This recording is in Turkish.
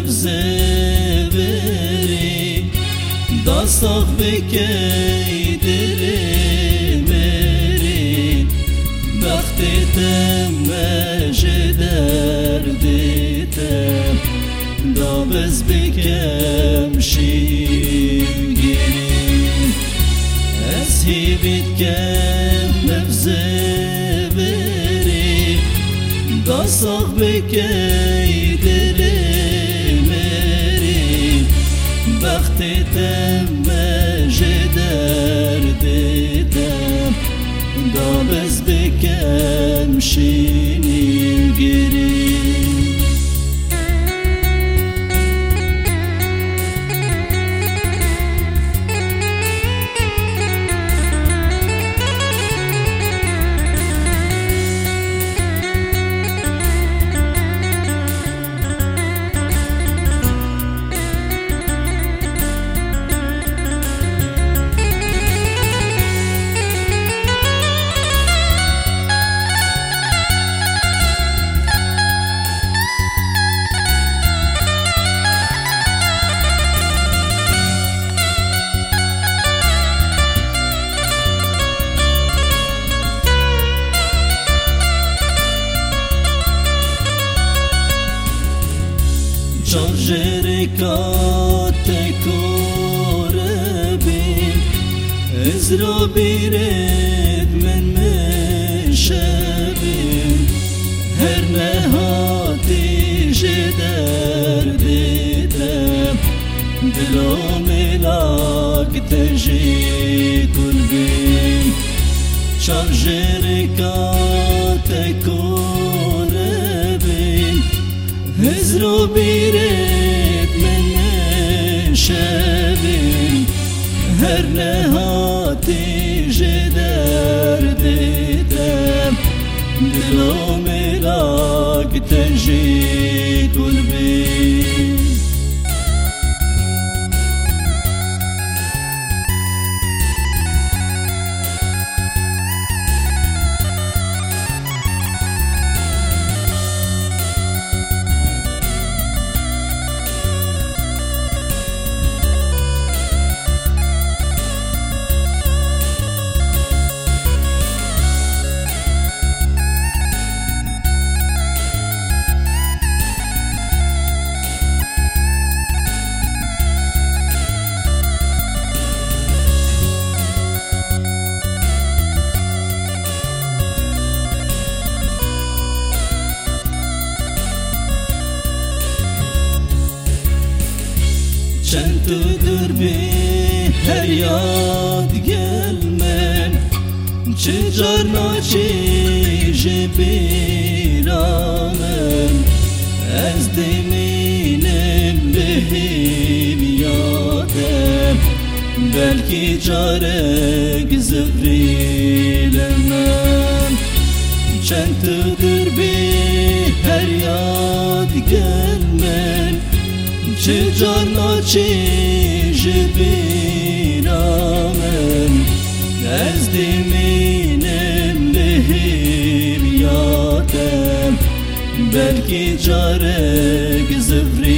mevzeveri Dastak bekeydirim eri Bektitem mecederditem Da bez bekem şivgirim Eshi bitkem mevzeveri Dastak bekeydirim she از رو بیرد من مشبین هر نهاتی جدر دیدم دلو ملاک تجی کلبین چار جرکات کوربین از رو بیرد lumina câte jitul bine Düdür bir feryat gelmen? Çi carna çi jibiramen Ez deminim lehim yadem Belki carek zivrilemem Çentıdır bir feryat gelmen? Çi čiže bina men Nezdiminem lehim yatem. Belki carek zıvri